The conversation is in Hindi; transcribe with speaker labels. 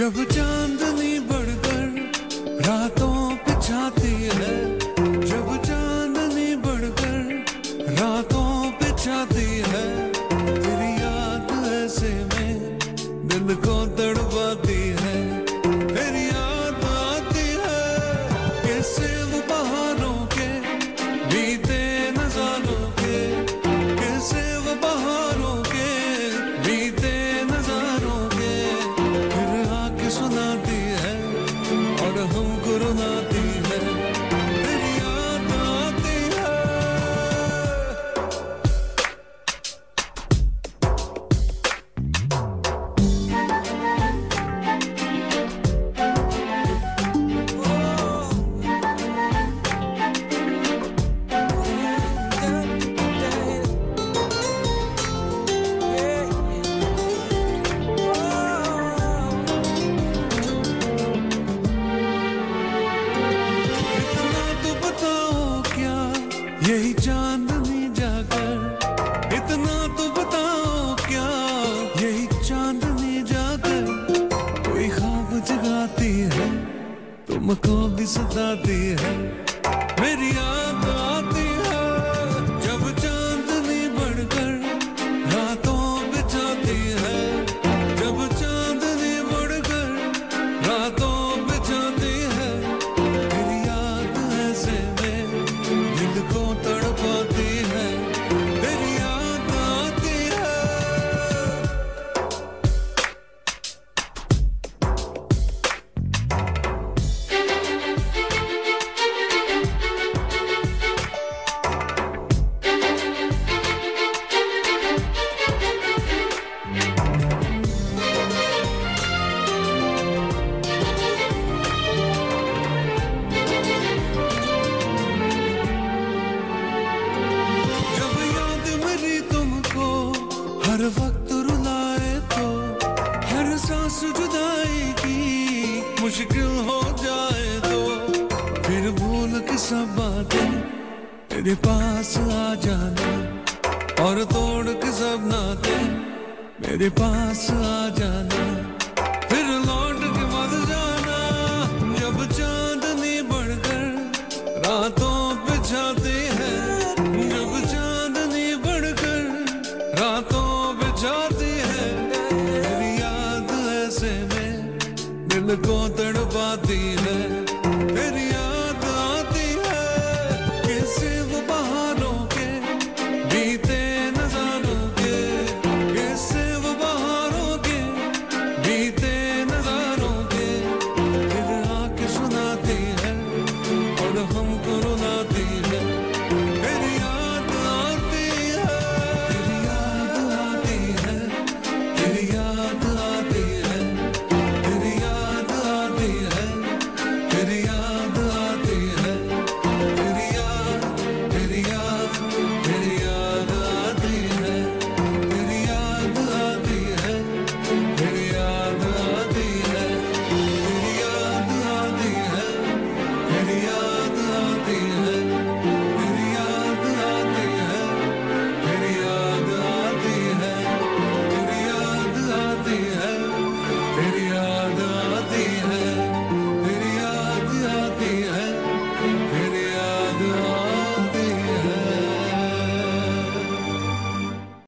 Speaker 1: प्रभु चांद Allah'ım kuruna यही चांदनी जाकर। इतना तो बताओ क्या? यही चांदनी जाकर कोई खाब जगाती है, तुमको भी सताती है। सांस जुदाई की मुश्किल हो जाए तो फिर भूल के सब बातें तेरे पास आ जाना और तोड़ के सब नाते मेरे पास आ जाना। the God.